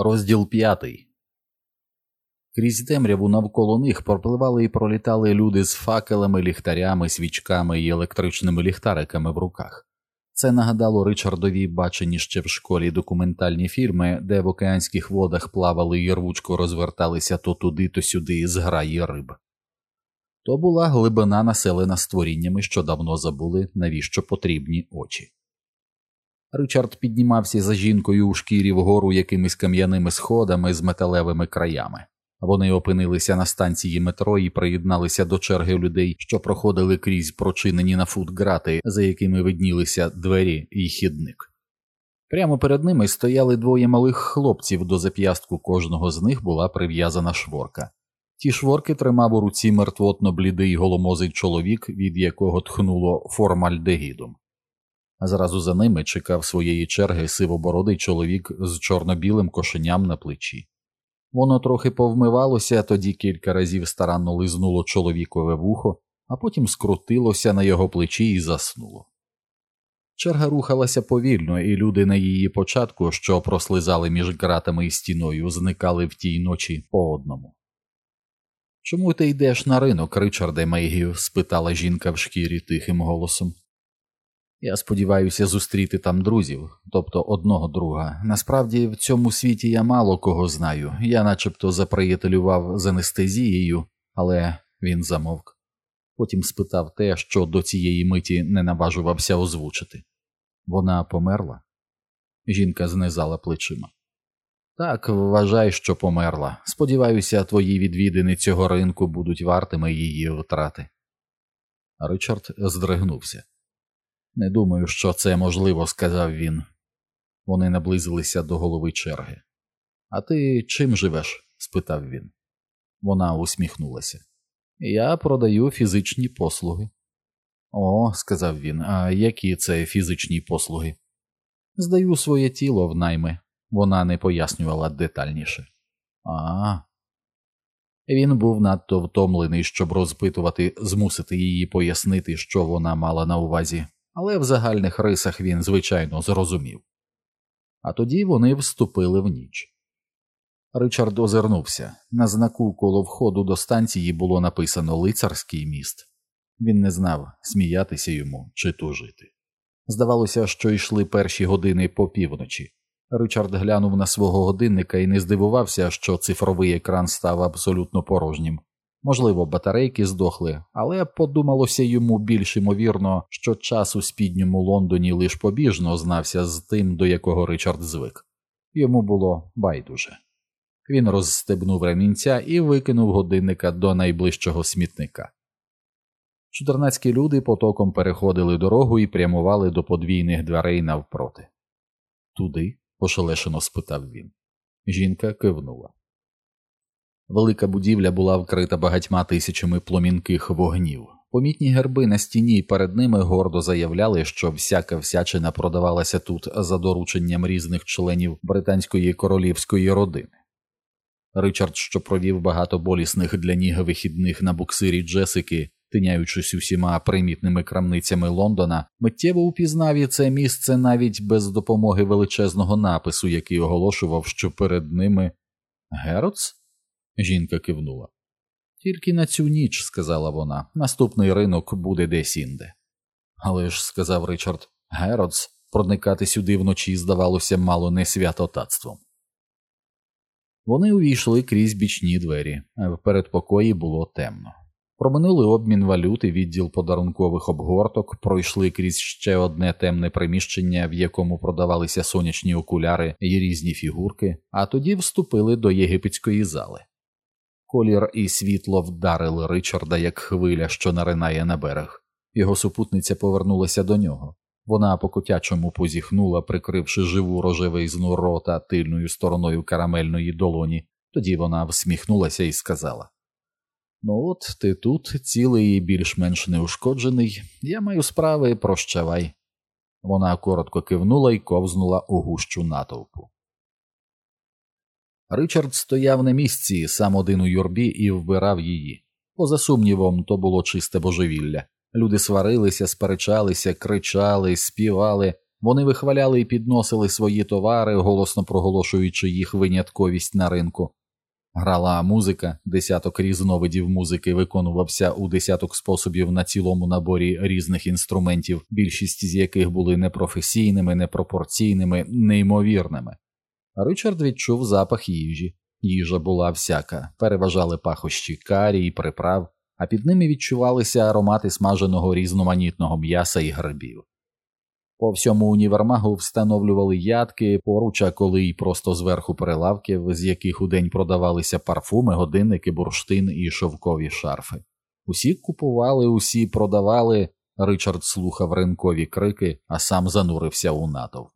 Розділ п'ятий. Крізь темряву навколо них пропливали і пролітали люди з факелами, ліхтарями, свічками і електричними ліхтариками в руках. Це нагадало Ричардові бачені ще в школі документальні фільми, де в океанських водах плавали і рвучко розверталися то туди, то сюди зграї риб. То була глибина населена створіннями, що давно забули, навіщо потрібні очі. Ричард піднімався за жінкою у шкірі вгору якимись кам'яними сходами з металевими краями. Вони опинилися на станції метро і приєдналися до черги людей, що проходили крізь прочинені на фут грати, за якими виднілися двері і хідник. Прямо перед ними стояли двоє малих хлопців, до зап'ястку кожного з них була прив'язана шворка. Ті шворки тримав у руці мертвотно блідий голомозий чоловік, від якого тхнуло формальдегідом зразу за ними чекав своєї черги сивобородий чоловік з чорно-білим кошеням на плечі. Воно трохи повмивалося, тоді кілька разів старанно лизнуло чоловікове вухо, а потім скрутилося на його плечі і заснуло. Черга рухалася повільно, і люди на її початку, що прослизали між ґратами і стіною, зникали в тій ночі по одному. Чому ти йдеш на ринок, Ричарде Мейгію? спитала жінка в шкірі тихим голосом. Я сподіваюся зустріти там друзів, тобто одного друга. Насправді в цьому світі я мало кого знаю, я начебто заприятелював з анестезією, але він замовк. Потім спитав те, що до цієї миті не наважувався озвучити. Вона померла? Жінка знизала плечима. Так, вважай, що померла. Сподіваюся, твої відвідини цього ринку будуть вартими її втрати. Ричард здригнувся. Не думаю, що це можливо, сказав він. Вони наблизилися до голови черги. А ти чим живеш? спитав він. Вона усміхнулася. Я продаю фізичні послуги. О, сказав він, а які це фізичні послуги? Здаю своє тіло в найми. Вона не пояснювала детальніше. А. Він був надто втомлений, щоб розпитувати, змусити її пояснити, що вона мала на увазі але в загальних рисах він, звичайно, зрозумів. А тоді вони вступили в ніч. Ричард озирнувся на знаку коло входу до станції було написано Лицарський міст. Він не знав, сміятися йому чи тужити. Здавалося, що йшли перші години по півночі. Ричард глянув на свого годинника і не здивувався, що цифровий екран став абсолютно порожнім. Можливо, батарейки здохли, але подумалося йому більш ймовірно, що час у спідньому Лондоні лиш побіжно знався з тим, до якого Ричард звик. Йому було байдуже. Він розстебнув ремінця і викинув годинника до найближчого смітника. Чотирнацькі люди потоком переходили дорогу і прямували до подвійних дверей навпроти. Туди? ошелешено спитав він. Жінка кивнула. Велика будівля була вкрита багатьма тисячами пломінких вогнів. Помітні герби на стіні перед ними гордо заявляли, що всяка всячина продавалася тут за дорученням різних членів британської королівської родини. Ричард, що провів багато болісних для ніг вихідних на буксирі Джесики, тиняючись усіма примітними крамницями Лондона, миттєво упізнав і це місце навіть без допомоги величезного напису, який оголошував, що перед ними Герц? Жінка кивнула. Тільки на цю ніч, сказала вона, наступний ринок буде десь інде. Але ж, сказав Ричард, Геродс, проникати сюди вночі здавалося мало не святотатством. Вони увійшли крізь бічні двері, а в передпокої було темно. Проминули обмін валюти, відділ подарункових обгорток, пройшли крізь ще одне темне приміщення, в якому продавалися сонячні окуляри і різні фігурки, а тоді вступили до єгипетської зали. Колір і світло вдарили Ричарда як хвиля, що наринає на берег. Його супутниця повернулася до нього. Вона по котячому позіхнула, прикривши живу рожевизну рота тильною стороною карамельної долоні. Тоді вона всміхнулася і сказала: Ну, от ти тут, цілий і більш-менш неушкоджений, я маю справи, прощавай. Вона коротко кивнула і ковзнула у гущу натовпу. Ричард стояв на місці сам один у юрбі і вбирав її. Поза сумнівом, то було чисте божевілля. Люди сварилися, сперечалися, кричали, співали, Вони вихваляли і підносили свої товари, голосно проголошуючи їх винятковість на ринку. Грала музика, десяток різновидів музики виконувався у десяток способів на цілому наборі різних інструментів, більшість з яких були непрофесійними, непропорційними, неймовірними. Ричард відчув запах їжі. Їжа була всяка, переважали пахощі карі і приправ, а під ними відчувалися аромати смаженого різноманітного м'яса і грибів. По всьому універмагу встановлювали ядки, поруч, а коли й просто зверху прилавків, з яких у день продавалися парфуми, годинники, бурштин і шовкові шарфи. Усі купували, усі продавали. Ричард слухав ринкові крики, а сам занурився у натовп.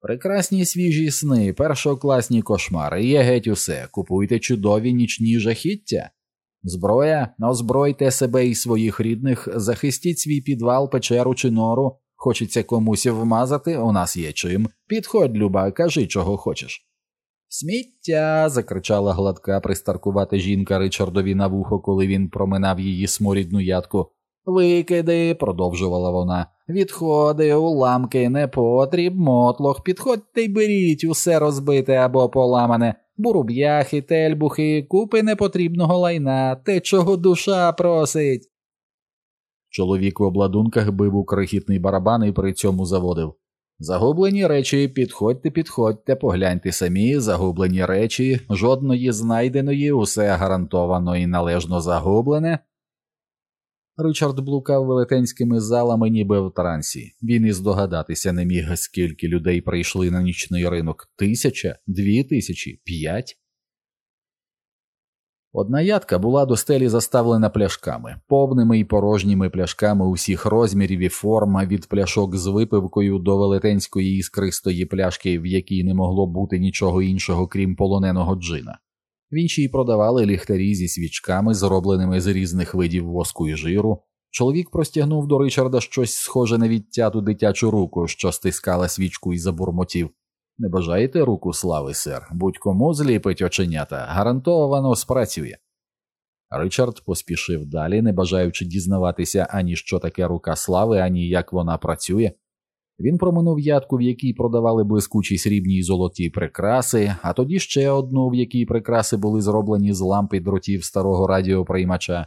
Прекрасні свіжі сни, першокласні кошмари, є геть усе. Купуйте чудові нічні жахіття. Зброя, озбройте себе і своїх рідних, захистіть свій підвал, печеру чи нору. Хочеться комусь вмазати, у нас є чим. Підходь, Люба, кажи, чого хочеш. Сміття. закричала гладка пристаркувата жінка Ричардові на вухо, коли він проминав її сморідну ядку. Викиди, продовжувала вона, відходи, уламки, непотріб, мотлох, підходьте й беріть усе розбите або поламане, буруб'яхи, тельбухи, купи непотрібного лайна, те, чого душа просить. Чоловік в обладунках бив у крихітний барабан і при цьому заводив. Загублені речі, підходьте, підходьте, погляньте самі, загублені речі, жодної знайденої, усе гарантовано і належно загублене. Ричард блукав велетенськими залами, ніби в трансі. Він і здогадатися не міг, скільки людей прийшли на нічний ринок тисяча, дві тисячі, п'ять. Одна ядка була до стелі заставлена пляшками, повними і порожніми пляшками усіх розмірів і форм, від пляшок з випивкою до велетенської іскристої пляшки, в якій не могло бути нічого іншого, крім полоненого джина. В іншій продавали ліхтарі зі свічками, зробленими з різних видів воску і жиру. Чоловік простягнув до Ричарда щось схоже на відтяту дитячу руку, що стискала свічку і забурмотів. Не бажаєте руку слави, сер, будь-кому зліпить оченята, гарантовано спрацює. Ричард поспішив далі, не бажаючи дізнаватися ані що таке рука слави, ані як вона працює. Він проминув ядку, в якій продавали блискучі срібні й золоті прикраси, а тоді ще одну, в якій прикраси були зроблені з лампи дротів старого радіоприймача.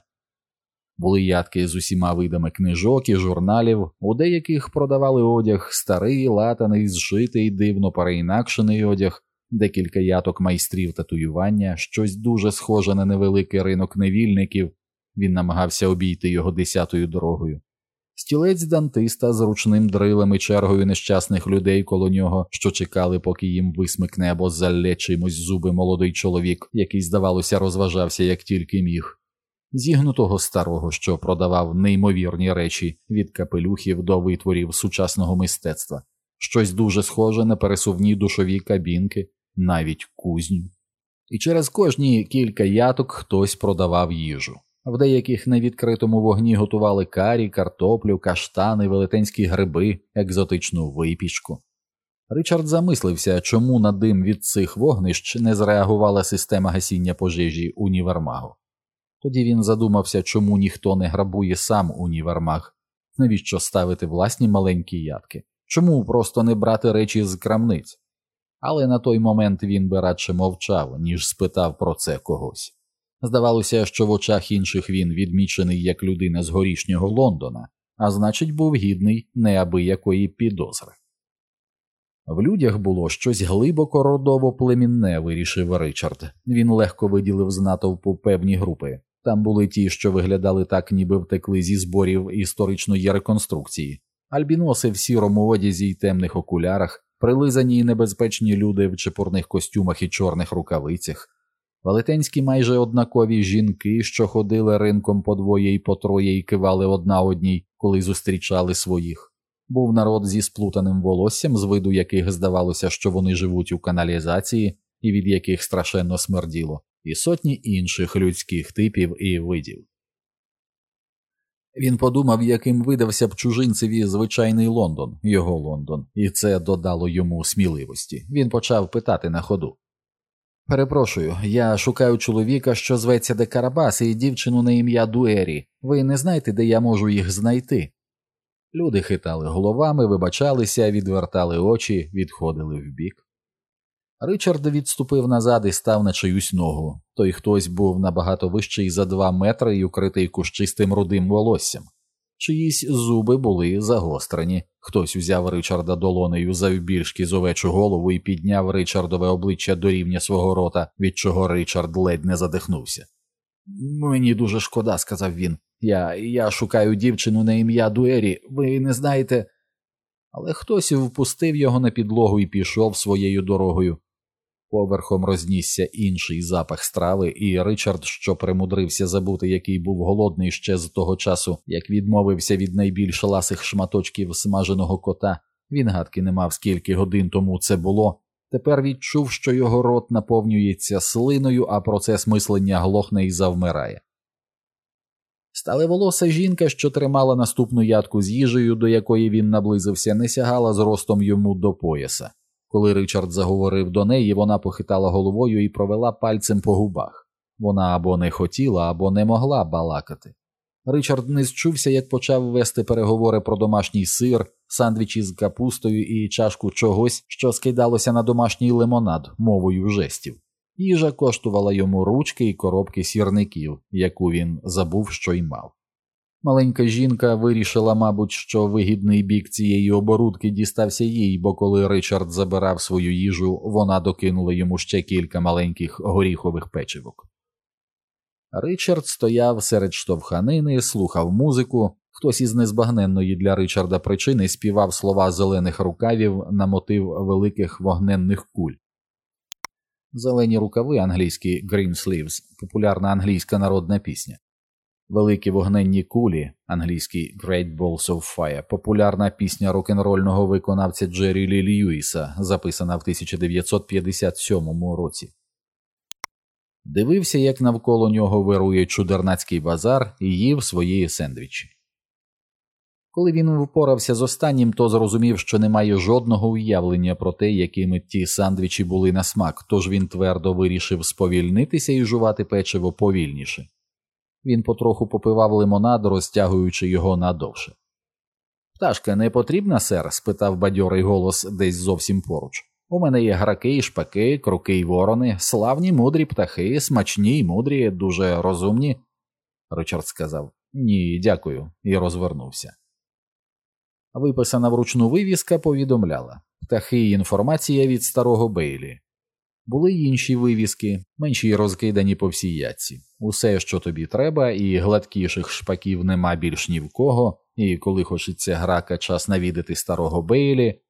Були ядки з усіма видами книжок і журналів, у деяких продавали одяг старий, латаний, зшитий, дивно переінакшений одяг, декілька яток майстрів татуювання, щось дуже схоже на невеликий ринок невільників. Він намагався обійти його десятою дорогою. Стілець Дантиста з ручним дрилем і чергою нещасних людей коло нього, що чекали, поки їм висмикне або залє чимось зуби молодий чоловік, який, здавалося, розважався як тільки міг зігнутого старого, що продавав неймовірні речі від капелюхів до витворів сучасного мистецтва, щось дуже схоже на пересувні душові кабінки, навіть кузню. І через кожні кілька яток хтось продавав їжу. В деяких на відкритому вогні готували карі, картоплю, каштани, велетенські гриби, екзотичну випічку. Ричард замислився, чому на дим від цих вогнищ не зреагувала система гасіння пожежі універмагу. Тоді він задумався, чому ніхто не грабує сам універмаг, навіщо ставити власні маленькі ядки, чому просто не брати речі з крамниць. Але на той момент він би радше мовчав, ніж спитав про це когось. Здавалося, що в очах інших він відмічений як людина з горішнього Лондона, а значить, був гідний неабиякої підозри. В людях було щось глибоко родово племінне, вирішив Ричард. Він легко виділив з натовпу певні групи. Там були ті, що виглядали так, ніби втекли зі зборів історичної реконструкції, альбіноси в сірому одязі й темних окулярах, прилизані й небезпечні люди в чепурних костюмах і чорних рукавицях, велетенські майже однакові жінки, що ходили ринком по двоє й по троє й кивали одна одній, коли зустрічали своїх. Був народ зі сплутаним волоссям, з виду яких здавалося, що вони живуть у каналізації і від яких страшенно смерділо і сотні інших людських типів і видів. Він подумав, яким видався б чужинцеві звичайний Лондон, його Лондон, і це додало йому сміливості. Він почав питати на ходу. Перепрошую, я шукаю чоловіка, що зветься де Карабас, і дівчину на ім'я Дуері. Ви не знаєте, де я можу їх знайти? Люди хитали головами, вибачалися, відвертали очі, відходили вбік. Ричард відступив назад і став на чиюсь ногу. Той хтось був набагато вищий за два метри і укритий кущистим рудим волоссям. Чиїсь зуби були загострені. Хтось узяв Ричарда долонею завбільшки з овечу голову і підняв Ричардове обличчя до рівня свого рота, від чого Ричард ледь не задихнувся. Мені дуже шкода, сказав він. Я я шукаю дівчину на ім'я Дуері, ви не знаєте. Але хтось впустив його на підлогу і пішов своєю дорогою. Поверхом рознісся інший запах страви, і Ричард, що примудрився забути, який був голодний ще з того часу, як відмовився від найбільш ласих шматочків смаженого кота, він гадки не мав скільки годин тому це було. Тепер відчув, що його рот наповнюється слиною, а процес мислення глохне і завмирає. Стале волоса жінка, що тримала наступну ядку з їжею, до якої він наблизився, не сягала зростом йому до пояса. Коли Ричард заговорив до неї, вона похитала головою і провела пальцем по губах. Вона або не хотіла, або не могла балакати. Ричард не зчувся, як почав вести переговори про домашній сир, сандвічі з капустою і чашку чогось, що скидалося на домашній лимонад мовою жестів. Їжа коштувала йому ручки і коробки сірників, яку він забув, що й мав. Маленька жінка вирішила, мабуть, що вигідний бік цієї оборудки дістався їй, бо коли Ричард забирав свою їжу, вона докинула йому ще кілька маленьких горіхових печивок. Ричард стояв серед штовханини, слухав музику, хтось із незбагненної для Ричарда причини співав слова зелених рукавів на мотив великих вогненних куль. Зелені рукави англійські Green Sleeves – популярна англійська народна пісня. Великі вогненні кулі, англійський Great Balls of Fire, популярна пісня рок-н-рольного виконавця Джері Лі Льюіса, записана в 1957 році. Дивився, як навколо нього вирує чудернацький базар і їв свої сендвічі. Коли він впорався з останнім, то зрозумів, що немає жодного уявлення про те, якими ті сандвічі були на смак, тож він твердо вирішив сповільнитися і жувати печиво повільніше. Він потроху попивав лимонад, розтягуючи його надовше. Пташка не потрібна, сер? спитав бадьорий голос десь зовсім поруч. У мене є граки і шпаки, круки й ворони, славні мудрі птахи, смачні й мудрі, дуже розумні. Ричард сказав Ні, дякую, і розвернувся. Виписана вручну вивіска повідомляла птахи і інформація від старого Бейлі. Були й інші вивіски, менші розкидані по всій ятці. Усе, що тобі треба, і гладкіших шпаків нема більш ні в кого, і коли хочеться грака час навідати старого Бейлі.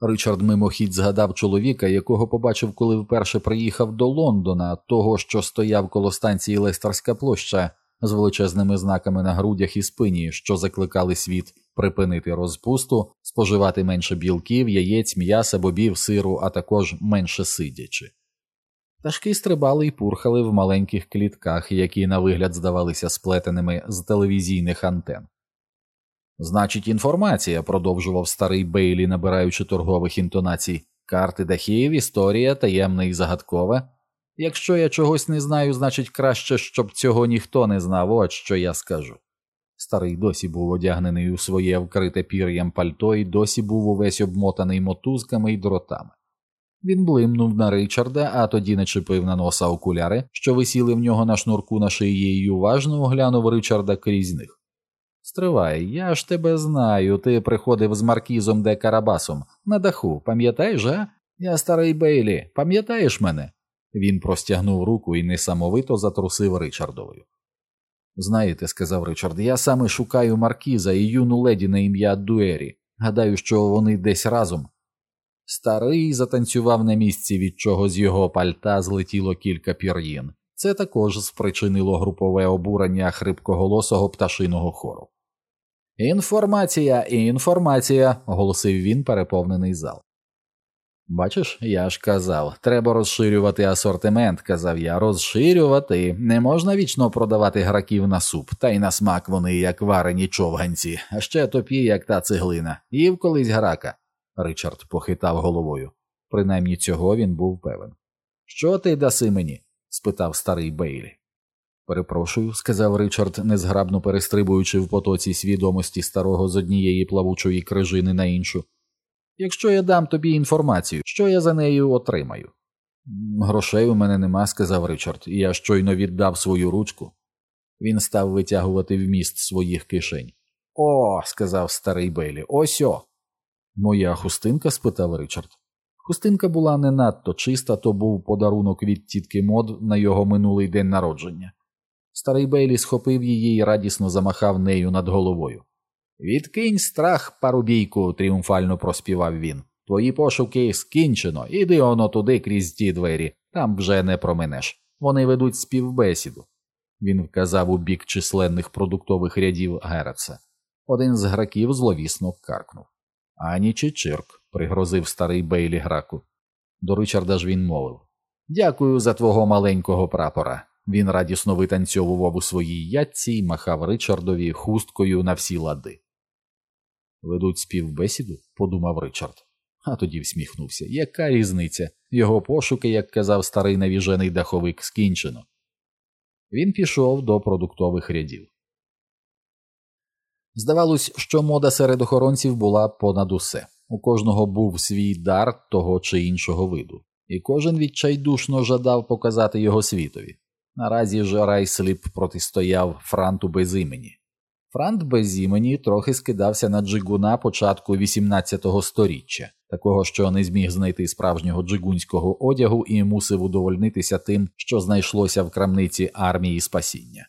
Ричард мимохідь згадав чоловіка, якого побачив, коли вперше приїхав до Лондона, того, що стояв коло станції Лестерська площа з величезними знаками на грудях і спині, що закликали світ припинити розпусту, споживати менше білків, яєць, м'яса, бобів, сиру, а також менше сидячи. Пташки стрибали і пурхали в маленьких клітках, які на вигляд здавалися сплетеними з телевізійних антен. Значить, інформація, продовжував старий Бейлі, набираючи торгових інтонацій, карти дахів, історія, таємне і загадкове. Якщо я чогось не знаю, значить краще, щоб цього ніхто не знав, от що я скажу. Старий досі був одягнений у своє вкрите пір'ям пальто і досі був увесь обмотаний мотузками й дротами. Він блимнув на Ричарда, а тоді начепив на носа окуляри, що висіли в нього на шнурку на шиї, і уважно оглянув Ричарда крізь них. Стривай, я ж тебе знаю, ти приходив з маркізом де Карабасом на даху, пам'ятаєш, а? Я старий Бейлі, пам'ятаєш мене? Він простягнув руку і несамовито затрусив Ричардовою. Знаєте, сказав Ричард, я саме шукаю Маркіза і юну леді на ім'я Дуері. Гадаю, що вони десь разом. Старий затанцював на місці, від чого з його пальта злетіло кілька пір'їн. Це також спричинило групове обурення хрипкоголосого пташиного хору. Інформація, інформація, оголосив він переповнений зал. Бачиш, я ж казав, треба розширювати асортимент, казав я, розширювати. Не можна вічно продавати граків на суп, та й на смак вони, як варені човганці, а ще топі, як та цеглина, їв колись грака. Ричард похитав головою. Принаймні цього він був певен. Що ти даси мені? спитав старий Бейлі. Перепрошую, сказав Ричард, незграбно перестрибуючи в потоці свідомості старого з однієї плавучої крижини на іншу. Якщо я дам тобі інформацію, що я за нею отримаю? Грошей у мене нема, сказав Ричард, і я щойно віддав свою ручку. Він став витягувати вміст своїх кишень. О, сказав старий Бейлі, ось о. Моя хустинка? спитав Ричард. Хустинка була не надто чиста, то був подарунок від тітки мод на його минулий день народження. Старий Бейлі схопив її і радісно замахав нею над головою. Відкинь страх, парубійку, тріумфально проспівав він. Твої пошуки скінчено, іди оно туди крізь ті двері, там вже не проминеш. Вони ведуть співбесіду. Він вказав у бік численних продуктових рядів Гереца. Один з граків зловісно каркнув. Ані чи чирк, пригрозив старий Бейлі граку. До Ричарда ж він мовив Дякую за твого маленького прапора. Він радісно витанцьовував у своїй ятці і махав Ричардові хусткою на всі лади. Ведуть співбесіду, подумав Ричард, а тоді всміхнувся. Яка різниця? Його пошуки, як казав старий навіжений даховик, скінчено. Він пішов до продуктових рядів. Здавалось, що мода серед охоронців була понад усе. У кожного був свій дар того чи іншого виду, і кожен відчайдушно жадав показати його світові. Наразі ж Райсліп протистояв франту без імені. Франт без імені трохи скидався на джигуна початку 18-го сторіччя, такого, що не зміг знайти справжнього джигунського одягу і мусив удовольнитися тим, що знайшлося в крамниці армії спасіння.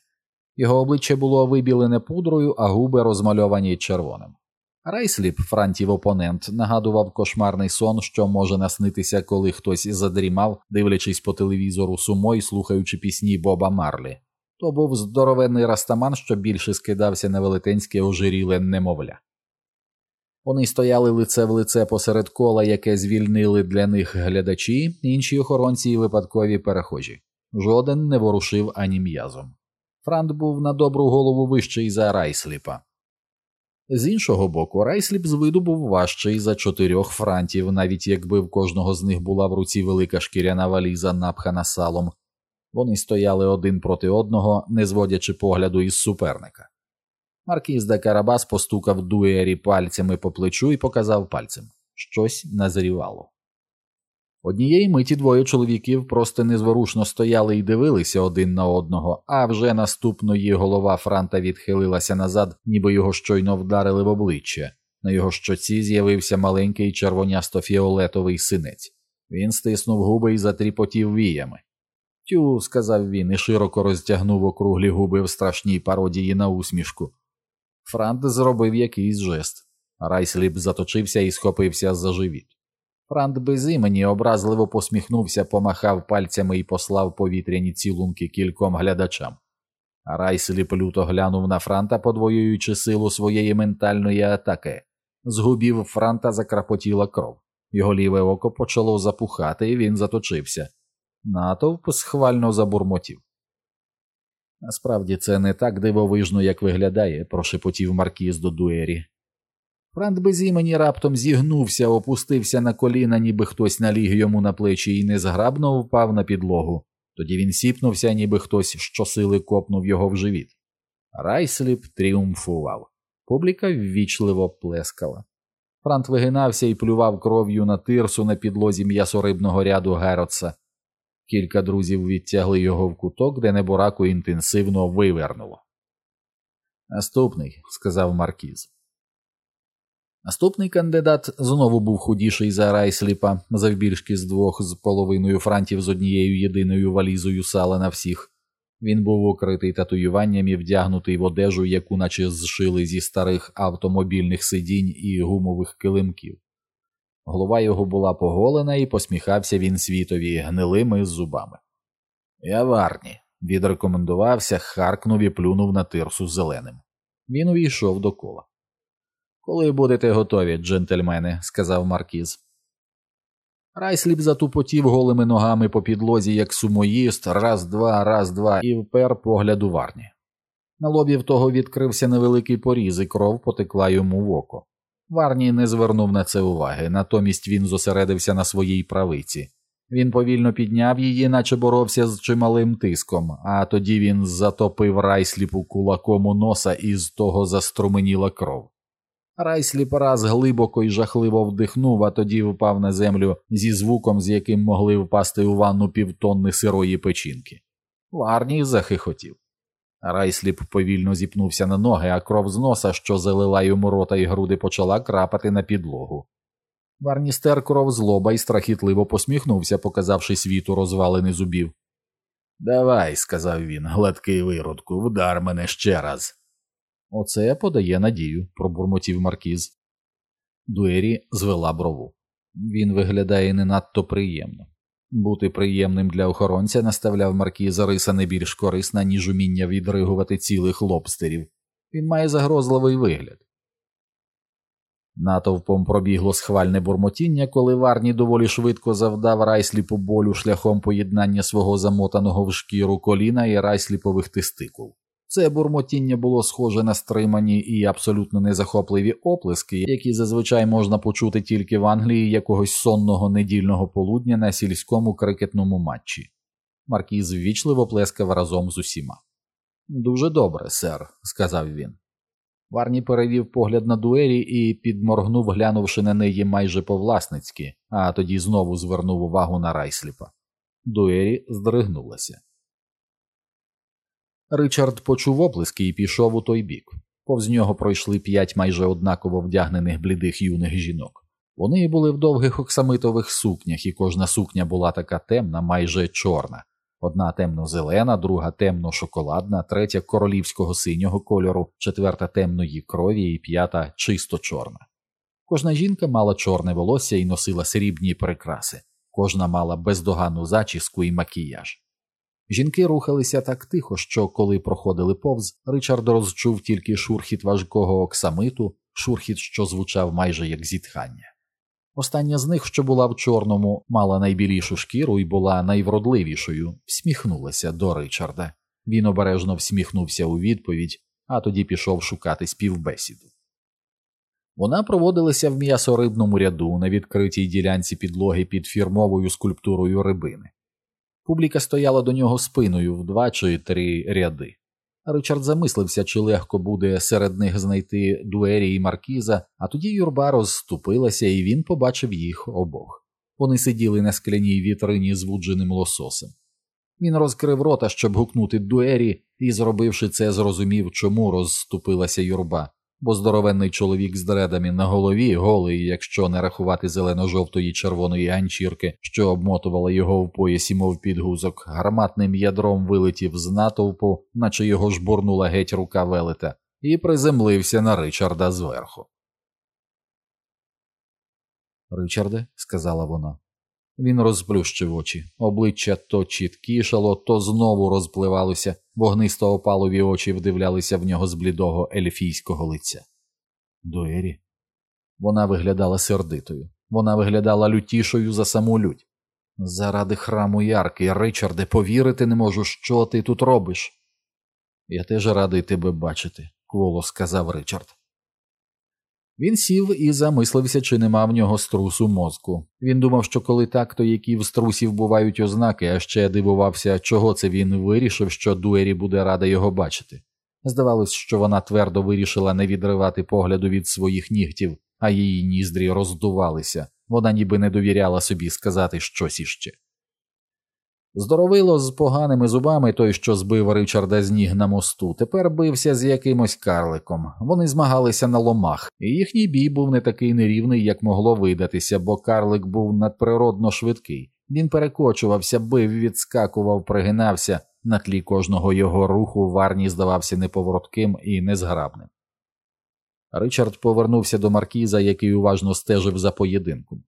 Його обличчя було вибілене пудрою, а губи розмальовані червоним. Райсліп, Франтів опонент, нагадував кошмарний сон, що може наснитися, коли хтось задрімав, дивлячись по телевізору сумо і слухаючи пісні Боба Марлі. То був здоровенний растаман, що більше скидався на велетенське ожиріле немовля. Вони стояли лице в лице посеред кола, яке звільнили для них глядачі, інші охоронці і випадкові перехожі. Жоден не ворушив ані м'язом. Франт був на добру голову вищий за Райсліпа. З іншого боку, Райсліп з виду був важчий за чотирьох франтів, навіть якби в кожного з них була в руці велика шкіряна валіза, напхана салом. Вони стояли один проти одного, не зводячи погляду із суперника. Маркіз де Карабас постукав дуері пальцями по плечу і показав пальцем щось назрівало. Однієї миті двоє чоловіків просто незворушно стояли і дивилися один на одного, а вже наступної голова Франта відхилилася назад, ніби його щойно вдарили в обличчя. На його щоці з'явився маленький червонясто фіолетовий синець. Він стиснув губи і затріпотів віями. Тю, сказав він і широко розтягнув округлі губи в страшній пародії на усмішку. Франт зробив якийсь жест. Райсліп заточився і схопився за живіт. Франт без імені образливо посміхнувся, помахав пальцями і послав повітряні цілунки кільком глядачам. Райсліп люто глянув на Франта, подвоюючи силу своєї ментальної атаки. З губів Франта закрапотіла кров. Його ліве око почало запухати, і він заточився. Натовп схвально забурмотів. Насправді це не так дивовижно, як виглядає, прошепотів Маркіз до дуері. Франт без імені раптом зігнувся, опустився на коліна, ніби хтось наліг йому на плечі і незграбно впав на підлогу. Тоді він сіпнувся, ніби хтось щосили копнув його в живіт. Райсліп тріумфував. Публіка ввічливо плескала. Франт вигинався і плював кров'ю на тирсу на підлозі м'ясорибного ряду Геротса. Кілька друзів відтягли його в куток, де небораку інтенсивно вивернуло. Наступний, сказав Маркіз. Наступний кандидат знову був худіший за Райсліпа, завбільшки з двох з половиною франтів з однією єдиною валізою сала на всіх. Він був укритий татуюванням і вдягнутий в одежу, яку наче зшили зі старих автомобільних сидінь і гумових килимків. Голова його була поголена, і посміхався він світові гнилими зубами. Я варні, відрекомендувався, харкнув і плюнув на тирсу зеленим. Він увійшов до кола. Коли будете готові, джентльмени, сказав Маркіз. Райсліп затупотів голими ногами по підлозі, як сумоїст, раз, два, раз, два, і впер погляд у варні. На лобі в того відкрився невеликий поріз, і кров потекла йому в око. Варні не звернув на це уваги, натомість він зосередився на своїй правиці. Він повільно підняв її, наче боровся з чималим тиском, а тоді він затопив райсліпу кулаком у носа і з того заструменіла кров. Райсліп раз глибоко і жахливо вдихнув, а тоді впав на землю зі звуком, з яким могли впасти у ванну півтонни сирої печінки. Варній захихотів. Райсліп повільно зіпнувся на ноги, а кров з носа, що залила йому рота і груди, почала крапати на підлогу. Варністер кров злоба і страхітливо посміхнувся, показавши світу розвалини зубів. Давай, сказав він, гладкий виродку, вдар мене ще раз. Оце подає надію, пробурмотів Маркіз. Дуері звела брову. Він виглядає не надто приємно. Бути приємним для охоронця наставляв Маркіза риса не більш корисна, ніж уміння відригувати цілих лобстерів. Він має загрозливий вигляд. Натовпом пробігло схвальне бурмотіння, коли Варні доволі швидко завдав райсліпу болю шляхом поєднання свого замотаного в шкіру коліна і райсліпових тестикул. Це бурмотіння було схоже на стримані і абсолютно незахопливі оплески, які зазвичай можна почути тільки в Англії якогось сонного недільного полудня на сільському крикетному матчі. Маркіз ввічливо плескав разом з усіма. Дуже добре, сер, сказав він. Варні перевів погляд на дуері і підморгнув, глянувши на неї майже повласницьки, а тоді знову звернув увагу на райсліпа. Дуері здригнулася. Ричард почув оплески і пішов у той бік. Повз нього пройшли п'ять майже однаково вдягнених блідих юних жінок. Вони були в довгих оксамитових сукнях, і кожна сукня була така темна, майже чорна. Одна темно-зелена, друга темно-шоколадна, третя королівського синього кольору, четверта темної крові і п'ята чисто чорна. Кожна жінка мала чорне волосся і носила срібні прикраси, кожна мала бездоганну зачіску і макіяж. Жінки рухалися так тихо, що, коли проходили повз, Ричард розчув тільки шурхіт важкого оксамиту, шурхіт, що звучав майже як зітхання. Остання з них, що була в чорному, мала найбілішу шкіру і була найвродливішою, всміхнулася до Ричарда. Він обережно всміхнувся у відповідь, а тоді пішов шукати співбесіду. Вона проводилася в м'ясорибному ряду на відкритій ділянці підлоги під фірмовою скульптурою рибини. Публіка стояла до нього спиною в два чи три ряди. Ричард замислився, чи легко буде серед них знайти дуері і маркіза, а тоді юрба розступилася, і він побачив їх обох. Вони сиділи на скляній вітрині з вудженим лососем. Він розкрив рота, щоб гукнути дуері, і, зробивши це, зрозумів, чому розступилася юрба бо здоровенний чоловік з дредами на голові, голий, якщо не рахувати зелено-жовтої червоної ганчірки, що обмотувала його в поясі, мов підгузок, гарматним ядром вилетів з натовпу, наче його жбурнула геть рука велета, і приземлився на Ричарда зверху. Ричарде, сказала вона. Він розплющив очі, обличчя то чіткішало, то знову розпливалося, вогнисто опалові очі вдивлялися в нього з блідого ельфійського лиця. Дуері. Вона виглядала сердитою, вона виглядала лютішою за саму лють. Заради храму ярки, Ричарде, повірити не можу, що ти тут робиш. Я теж радий тебе бачити, кволо сказав Ричард. Він сів і замислився, чи нема в нього струсу мозку. Він думав, що коли так, то які в струсів бувають ознаки, а ще дивувався, чого це він вирішив, що Дуері буде рада його бачити. Здавалось, що вона твердо вирішила не відривати погляду від своїх нігтів, а її ніздрі роздувалися, вона ніби не довіряла собі сказати щось іще. Здоровило з поганими зубами той, що збив Ричарда з ніг на мосту, тепер бився з якимось карликом. Вони змагалися на ломах, і їхній бій був не такий нерівний, як могло видатися, бо карлик був надприродно швидкий. Він перекочувався, бив, відскакував, пригинався, на тлі кожного його руху Варні здавався неповоротким і незграбним. Ричард повернувся до маркіза, який уважно стежив за поєдинком.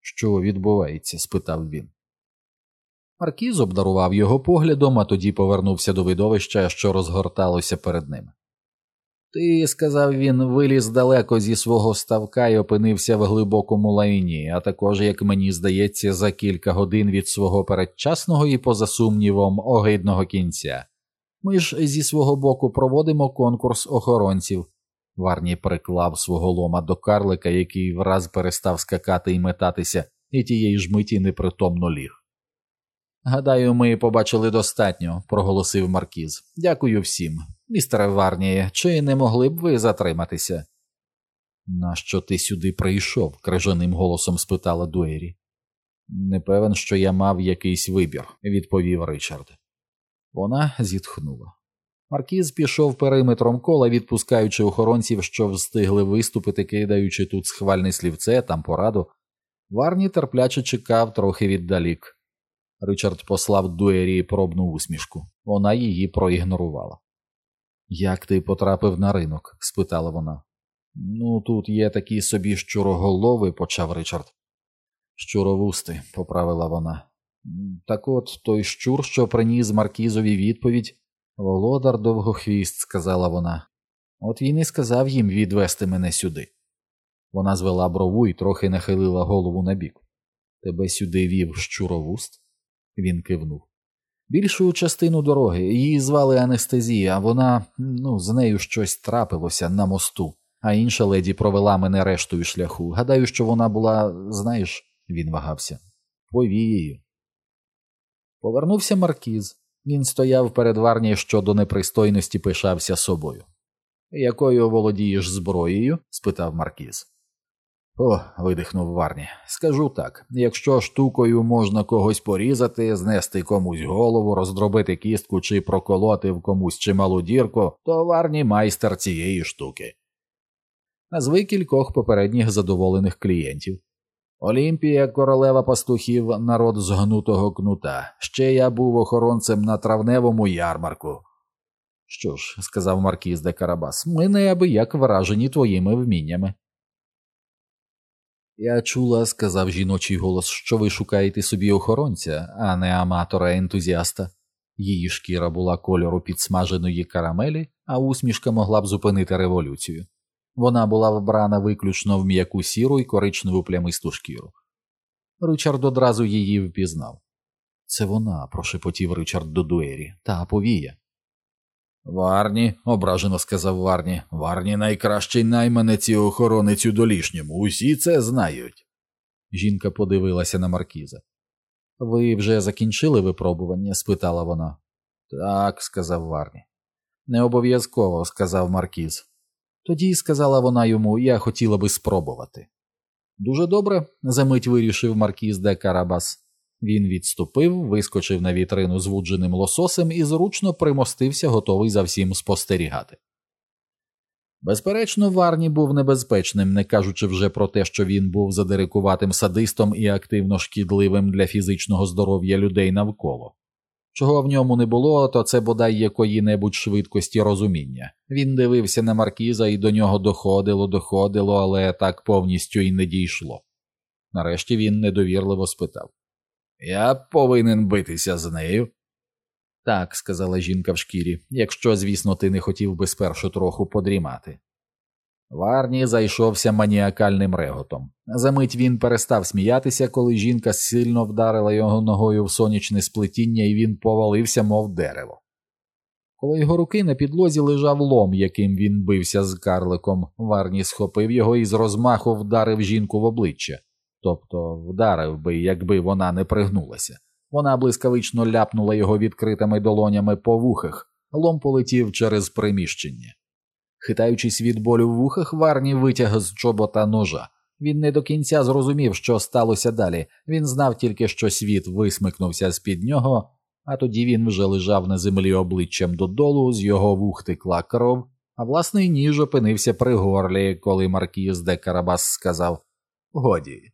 Що відбувається? спитав він. Маркіз обдарував його поглядом, а тоді повернувся до видовища, що розгорталося перед ним. Ти, сказав він, виліз далеко зі свого ставка і опинився в глибокому лайні, а також, як мені здається, за кілька годин від свого передчасного і, поза сумнівом, огидного кінця. Ми ж зі свого боку проводимо конкурс охоронців. Варні приклав свого лома до карлика, який враз перестав скакати і метатися, і тієї ж миті непритомно ліг. Гадаю, ми побачили достатньо, проголосив Маркіз. Дякую всім. Містере Варніє, чи не могли б ви затриматися? Нащо ти сюди прийшов? крижаним голосом спитала Дуері. Не певен, що я мав якийсь вибір, відповів Ричард. Вона зітхнула. Маркіз пішов периметром кола, відпускаючи охоронців, що встигли виступити, кидаючи тут схвальне слівце, там пораду. Варні терпляче чекав трохи віддалік. Ричард послав дуері пробну усмішку. Вона її проігнорувала. Як ти потрапив на ринок? спитала вона. Ну, тут є такі собі щуроголови, почав Ричард. Щуровусти, поправила вона. Так от той щур, що приніс Маркізові відповідь, володар довгохвіст, сказала вона. От він і сказав їм відвести мене сюди. Вона звела брову і трохи нахилила голову набік. Тебе сюди вів щуровуст? Він кивнув. Більшу частину дороги її звали Анестезія, вона, ну, з нею щось трапилося на мосту, а інша леді провела мене рештою шляху. Гадаю, що вона була, знаєш, він вагався, повією. Повернувся Маркіз. Він стояв перед варні, що до непристойності пишався собою. Якою володієш зброєю? спитав Маркіз. О, видихнув Варні. Скажу так якщо штукою можна когось порізати, знести комусь голову, роздробити кістку чи проколоти в комусь чималу дірку, то Варні майстер цієї штуки. Назви кількох попередніх задоволених клієнтів. Олімпія, королева пастухів, народ згнутого кнута. Ще я був охоронцем на травневому ярмарку. Що ж, сказав Маркіз де Карабас, ми неабияк вражені твоїми вміннями. Я чула, сказав жіночий голос, що ви шукаєте собі охоронця, а не аматора ентузіаста. Її шкіра була кольору підсмаженої карамелі, а усмішка могла б зупинити революцію. Вона була вбрана виключно в м'яку сіру і коричневу плямисту шкіру. Ричард одразу її впізнав. Це вона, прошепотів Ричард до дуері, та повія. Варні, ображено сказав Варні, Варні найкращий найманець і охоронець у долішньому. Усі це знають. Жінка подивилася на Маркіза. Ви вже закінчили випробування? спитала вона. Так, сказав Варні. Не обов'язково, сказав Маркіз. Тоді сказала вона йому, я хотіла би спробувати. Дуже добре, замить вирішив Маркіз де Карабас. Він відступив, вискочив на вітрину звудженим лососем і зручно примостився, готовий за всім спостерігати. Безперечно, Варні був небезпечним, не кажучи вже про те, що він був задирикуватим садистом і активно шкідливим для фізичного здоров'я людей навколо. Чого в ньому не було, то це бодай якої небудь швидкості розуміння. Він дивився на маркіза і до нього доходило, доходило, але так повністю і не дійшло. Нарешті він недовірливо спитав Я повинен битися з нею. Так, сказала жінка в шкірі, якщо, звісно, ти не хотів би спершу трохи подрімати. Варні зайшовся маніакальним реготом. Замить він перестав сміятися, коли жінка сильно вдарила його ногою в сонячне сплетіння, і він повалився, мов дерево. Коли його руки на підлозі лежав лом, яким він бився з карликом, Варні схопив його і з розмаху вдарив жінку в обличчя, тобто вдарив би, якби вона не пригнулася. Вона блискавично ляпнула його відкритими долонями по вухах, лом полетів через приміщення. Хитаючись від болю в вухах, Варні витяг з чобота ножа. Він не до кінця зрозумів, що сталося далі. Він знав тільки, що світ висмикнувся з під нього, а тоді він вже лежав на землі обличчям додолу, з його вух текла кров, а власний ніж опинився при горлі, коли Маркіз де Карабас сказав Годі.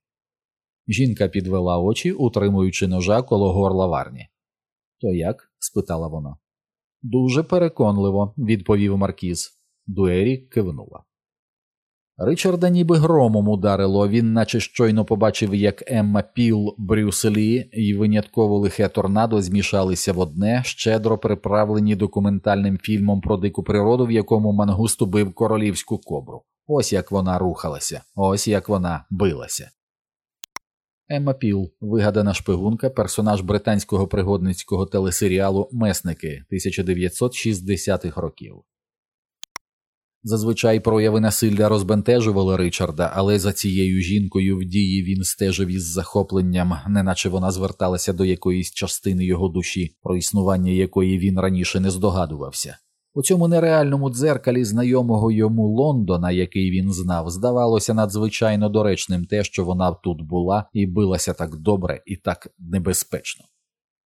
Жінка підвела очі, утримуючи ножа коло горла Варні. То як? спитала вона. Дуже переконливо, відповів Маркіз. Дуері кивнула. Ричарда ніби громом ударило, він наче щойно побачив, як Емма Піл, Брюс Лі і винятково лихе торнадо змішалися в одне, щедро приправлені документальним фільмом про дику природу, в якому мангуст убив королівську кобру. Ось як вона рухалася, ось як вона билася. Емма Піл, вигадана шпигунка, персонаж британського пригодницького телесеріалу Месники 1960-х років. Зазвичай прояви насилля розбентежували Ричарда, але за цією жінкою в дії він стежив із захопленням, неначе вона зверталася до якоїсь частини його душі, про існування якої він раніше не здогадувався. У цьому нереальному дзеркалі знайомого йому Лондона, який він знав, здавалося надзвичайно доречним те, що вона тут була і билася так добре і так небезпечно.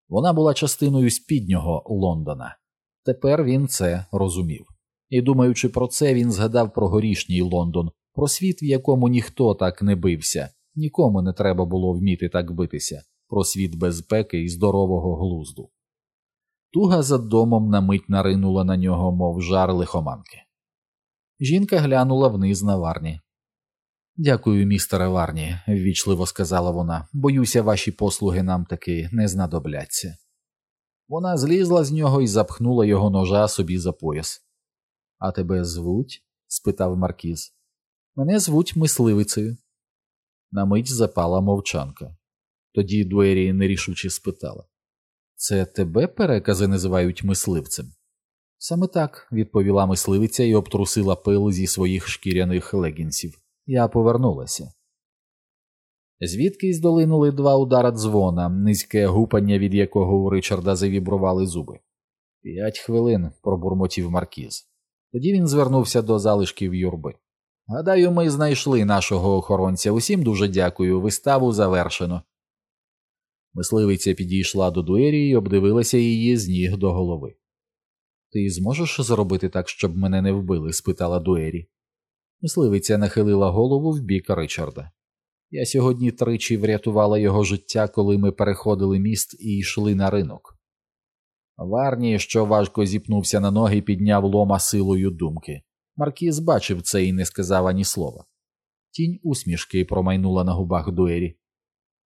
Вона була частиною спіднього Лондона. Тепер він це розумів. І, думаючи про це, він згадав про горішній Лондон, про світ, в якому ніхто так не бився, нікому не треба було вміти так битися, про світ безпеки і здорового глузду. Туга за домом на мить наринула на нього, мов жар лихоманки. Жінка глянула вниз на варні. Дякую, містере Варні, ввічливо сказала вона. Боюся, ваші послуги нам таки не знадобляться. Вона злізла з нього і запхнула його ножа собі за пояс. А тебе звуть? спитав Маркіз. Мене звуть мисливицею. На мить запала мовчанка. Тоді Дуері нерішуче спитала Це тебе перекази називають мисливцем? Саме так, відповіла мисливиця і обтрусила пил зі своїх шкіряних легінсів. Я повернулася. Звідкись долинули два удара дзвона, низьке гупання, від якого у Ричарда завібрували зуби. П'ять хвилин, пробурмотів Маркіз. Тоді він звернувся до залишків юрби. Гадаю, ми знайшли нашого охоронця. Усім дуже дякую. Виставу завершено. Мисливиця підійшла до двері і обдивилася її з ніг до голови. Ти зможеш зробити так, щоб мене не вбили? спитала Дуері. Мисливиця нахилила голову в бік Ричарда. Я сьогодні тричі врятувала його життя, коли ми переходили міст і йшли на ринок. Варні, що важко зіпнувся на ноги, підняв лома силою думки. Маркіз бачив це і не сказав ані слова. Тінь усмішки промайнула на губах дуері.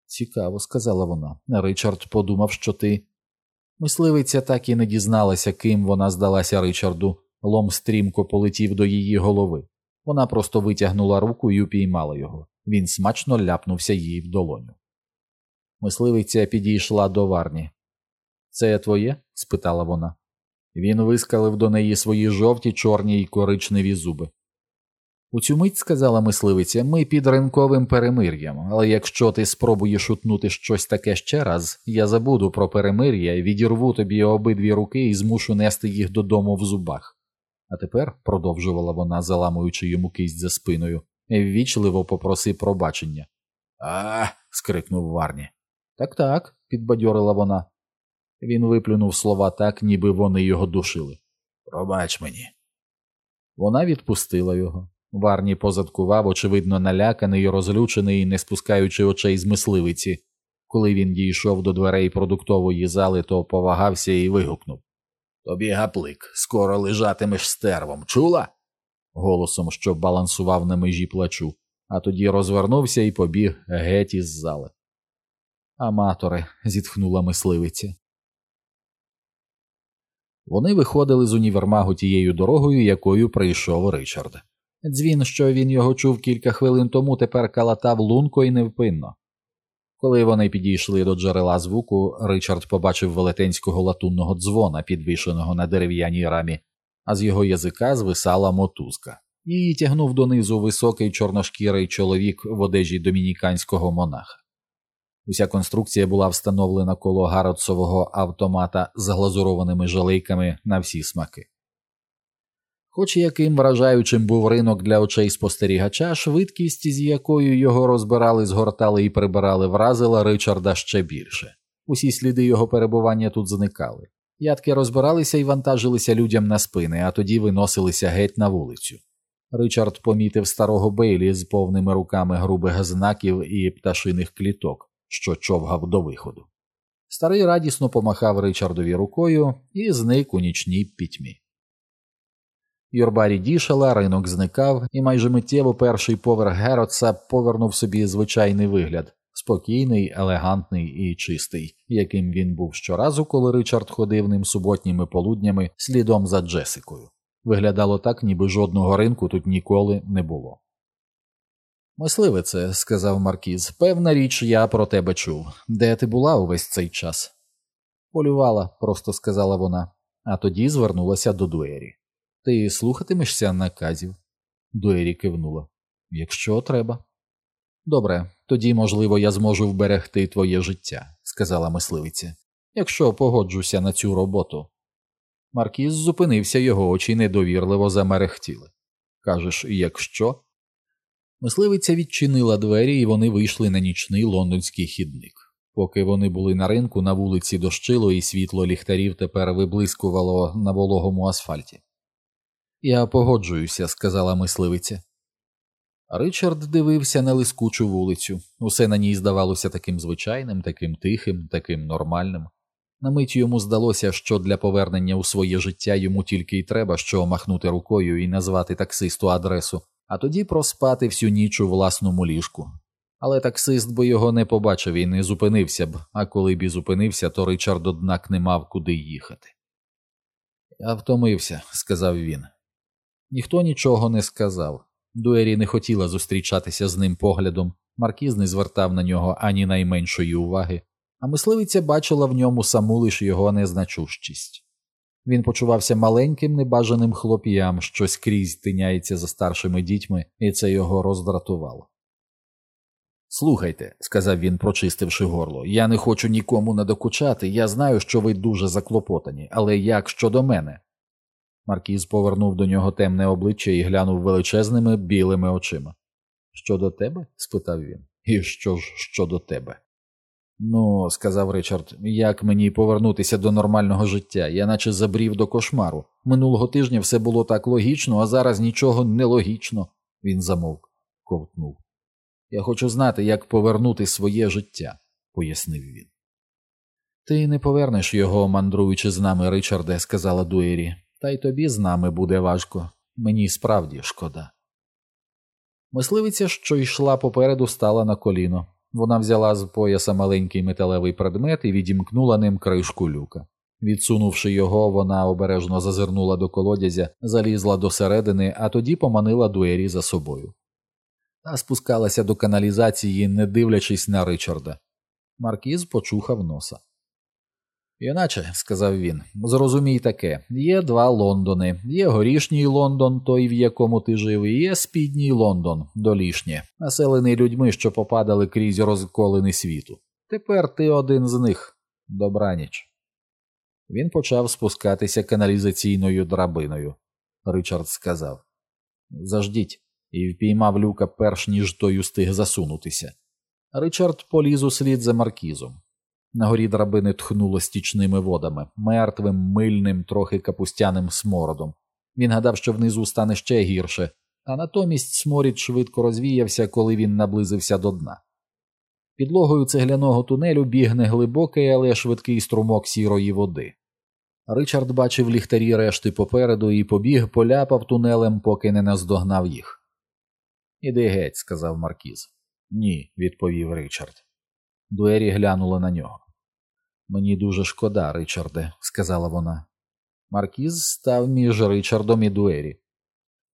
Цікаво, сказала вона. Ричард подумав, що ти. Мисливиця так і не дізналася, ким вона здалася Ричарду. Лом стрімко полетів до її голови. Вона просто витягнула руку і упіймала його. Він смачно ляпнувся їй в долоню. Мисливиця підійшла до варні. Це твоє? спитала вона. Він вискалив до неї свої жовті, чорні й коричневі зуби. У цю мить, сказала мисливиця, ми під ринковим перемир'ям, але якщо ти спробуєш утнути щось таке ще раз, я забуду про перемир'я, відірву тобі обидві руки і змушу нести їх додому в зубах. А тепер, продовжувала вона, заламуючи йому кисть за спиною, ввічливо попроси пробачення. А. скрикнув Варні. Так так, підбадьорила вона. Він виплюнув слова так, ніби вони його душили. Пробач мені. Вона відпустила його. Варні позадкував, очевидно, наляканий розлючений, не спускаючи очей з мисливиці. Коли він дійшов до дверей продуктової зали, то повагався і вигукнув Тобі гаплик, скоро лежатимеш стервом, чула? голосом, що балансував на межі плачу, а тоді розвернувся і побіг геть із зали. Аматори, зітхнула мисливиця. Вони виходили з універмагу тією дорогою, якою прийшов Ричард. Дзвін, що він його чув кілька хвилин тому, тепер калатав лунко і невпинно. Коли вони підійшли до джерела звуку, Ричард побачив велетенського латунного дзвона, підвішеного на дерев'яній рамі, а з його язика звисала мотузка. Її тягнув донизу високий чорношкірий чоловік в одежі домініканського монаха. Уся конструкція була встановлена коло гароцового автомата з глазурованими жалейками на всі смаки. Хоч яким вражаючим був ринок для очей спостерігача, швидкість, з якою його розбирали, згортали і прибирали, вразила Ричарда ще більше. Усі сліди його перебування тут зникали. Ядки розбиралися і вантажилися людям на спини, а тоді виносилися геть на вулицю. Ричард помітив старого Бейлі з повними руками грубих знаків і пташиних кліток що човгав до виходу. Старий радісно помахав Ричардові рукою і зник у нічній пітьмі. Юрба рідішала, ринок зникав, і майже миттєво перший поверх Геротса повернув собі звичайний вигляд спокійний, елегантний і чистий, яким він був щоразу, коли Ричард ходив ним суботніми полуднями слідом за Джесикою. Виглядало так, ніби жодного ринку тут ніколи не було. Мисливице, сказав Маркіз, певна річ, я про тебе чув. Де ти була увесь цей час? Полювала, просто сказала вона, а тоді звернулася до дуері. Ти слухатимешся наказів? Дуері кивнула. Якщо треба. Добре, тоді, можливо, я зможу вберегти твоє життя, сказала мисливиця, якщо погоджуся на цю роботу. Маркіз зупинився, його очі недовірливо замерехтіли. Кажеш, якщо? Мисливиця відчинила двері, і вони вийшли на нічний лондонський хідник. Поки вони були на ринку, на вулиці дощило, і світло ліхтарів тепер виблискувало на вологому асфальті. Я погоджуюся, сказала мисливиця. Ричард дивився на лискучу вулицю. Усе на ній здавалося таким звичайним, таким тихим, таким нормальним. На мить йому здалося, що для повернення у своє життя йому тільки й треба що махнути рукою і назвати таксисту адресу, а тоді проспати всю ніч у власному ліжку. Але таксист би його не побачив і не зупинився б, а коли б і зупинився, то Ричард, однак, не мав куди їхати. Я втомився, сказав він. Ніхто нічого не сказав. Дуері не хотіла зустрічатися з ним поглядом, Маркіз не звертав на нього ані найменшої уваги, а мисливиця бачила в ньому саму лиш його незначущість. Він почувався маленьким небажаним хлоп'ям, що скрізь тиняється за старшими дітьми, і це його роздратувало. Слухайте, сказав він, прочистивши горло, я не хочу нікому надокучати, я знаю, що ви дуже заклопотані, але як щодо мене? Маркіз повернув до нього темне обличчя і глянув величезними білими очима. Щодо тебе? спитав він. І що ж щодо тебе? Ну, сказав Ричард, як мені повернутися до нормального життя, я наче забрів до кошмару. Минулого тижня все було так логічно, а зараз нічого не логічно. Він замовк, ковтнув. Я хочу знати, як повернути своє життя, пояснив він. Ти не повернеш його, мандруючи з нами, Ричарде, сказала Дуері, та й тобі з нами буде важко. Мені справді шкода. Мисливиця, що йшла попереду, стала на коліно. Вона взяла з пояса маленький металевий предмет і відімкнула ним кришку люка. Відсунувши його, вона обережно зазирнула до колодязя, залізла до середини, а тоді поманила дуері за собою. Та спускалася до каналізації, не дивлячись на Ричарда. Маркіз почухав носа. Іначе, сказав він, зрозумій таке є два Лондони, є горішній Лондон, той, в якому ти жив, і є спідній Лондон, долішнє, населений людьми, що попадали крізь розколини світу. Тепер ти один з них. Добраніч. Він почав спускатися каналізаційною драбиною. Ричард сказав Заждіть, і впіймав люка, перш ніж той устиг засунутися. Ричард поліз у слід за маркізом. На горі драбини тхнуло стічними водами, мертвим, мильним, трохи капустяним смородом. Він гадав, що внизу стане ще гірше, а натомість сморід швидко розвіявся, коли він наблизився до дна. Підлогою цегляного тунелю біг не глибокий, але швидкий струмок сірої води. Ричард бачив ліхтарі решти попереду і побіг, поляпав тунелем, поки не наздогнав їх. Іди геть, сказав Маркіз. Ні, відповів Ричард. Дуері глянула на нього. Мені дуже шкода, Ричарде, сказала вона. Маркіз став між Ричардом і Дуері.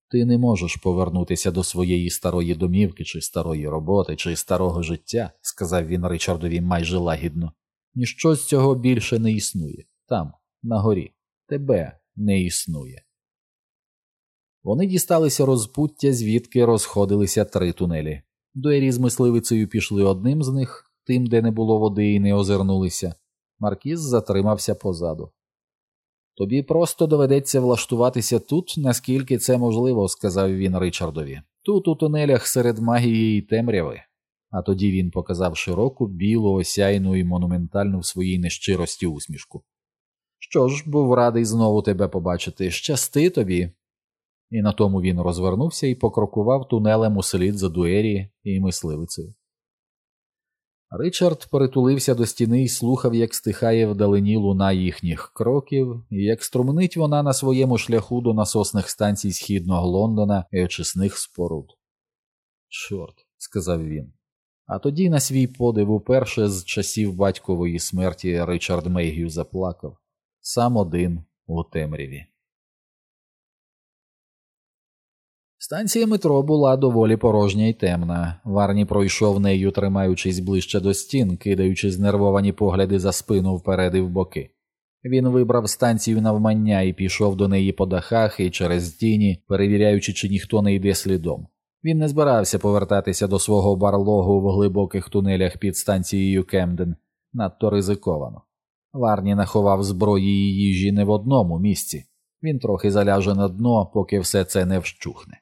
Ти не можеш повернутися до своєї старої домівки, чи старої роботи, чи старого життя, сказав він Ричардові майже лагідно. Ніщо з цього більше не існує. Там, на горі. Тебе не існує. Вони дісталися розпуття, звідки розходилися три тунелі. Дуері з мисливицею пішли одним з них, тим, де не було води, і не озирнулися. Маркіз затримався позаду. Тобі просто доведеться влаштуватися тут, наскільки це можливо, сказав він Ричардові. Тут у тунелях серед магії і темряви. А тоді він показав широку, білу, осяйну і монументальну в своїй нещирості усмішку. Що ж, був радий знову тебе побачити. Щасти тобі. І на тому він розвернувся і покрокував тунелем услід за дуері і мисливицею. Ричард перетулився до стіни і слухав, як стихає вдалині луна їхніх кроків, і як струмнить вона на своєму шляху до насосних станцій східного Лондона і очисних споруд. Чорт, сказав він. А тоді на свій подив уперше з часів батькової смерті Ричард Мейгів заплакав сам один у темряві. Станція метро була доволі порожня й темна. Варні пройшов нею, тримаючись ближче до стін, кидаючи знервовані погляди за спину вперед і в боки. Він вибрав станцію навмання і пішов до неї по дахах і через тіні, перевіряючи, чи ніхто не йде слідом. Він не збирався повертатися до свого барлогу в глибоких тунелях під станцією Кемден, надто ризиковано. Варні наховав зброї і їжі не в одному місці, він трохи заляже на дно, поки все це не вщухне.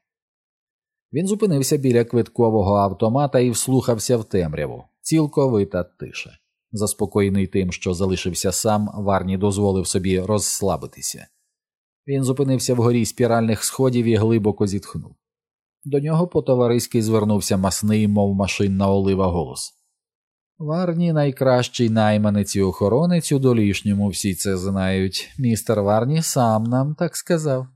Він зупинився біля квиткового автомата і вслухався в темряву, цілковита тиша. Заспокоєний тим, що залишився сам, Варні дозволив собі розслабитися. Він зупинився вгорі спіральних сходів і глибоко зітхнув. До нього по товариськи звернувся масний, мов машинна олива голос. Варні найкращий найманець і охоронець у долішньому всі це знають. Містер Варні сам нам так сказав.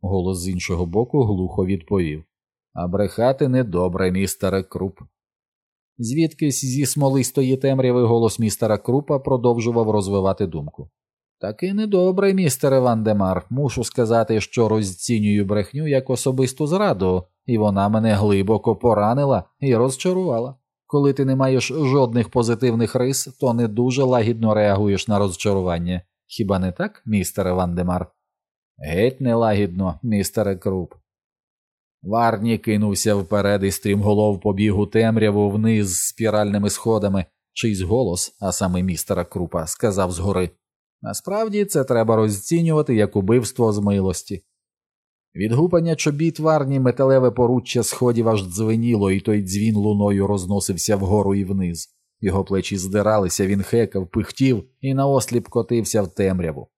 Голос з іншого боку глухо відповів А брехати недобре, містере Круп. Звідкись зі смолистої темряви голос містера Крупа продовжував розвивати думку. Таки недобре, містере Вандемар, мушу сказати, що розцінюю брехню як особисту зраду, і вона мене глибоко поранила і розчарувала. Коли ти не маєш жодних позитивних рис, то не дуже лагідно реагуєш на розчарування. Хіба не так, містере Вандемар? Геть нелагідно, містере Круп. Варні кинувся вперед і стрімголов побіг у темряву вниз спіральними сходами, чийсь голос, а саме містера Крупа, сказав згори Насправді це треба розцінювати як убивство з милості. Від гупання чобіт варні металеве поруччя сходів аж дзвеніло, і той дзвін луною розносився вгору і вниз. Його плечі здиралися, він хекав, пихтів і наосліп котився в темряву.